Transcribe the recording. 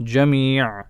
جميع.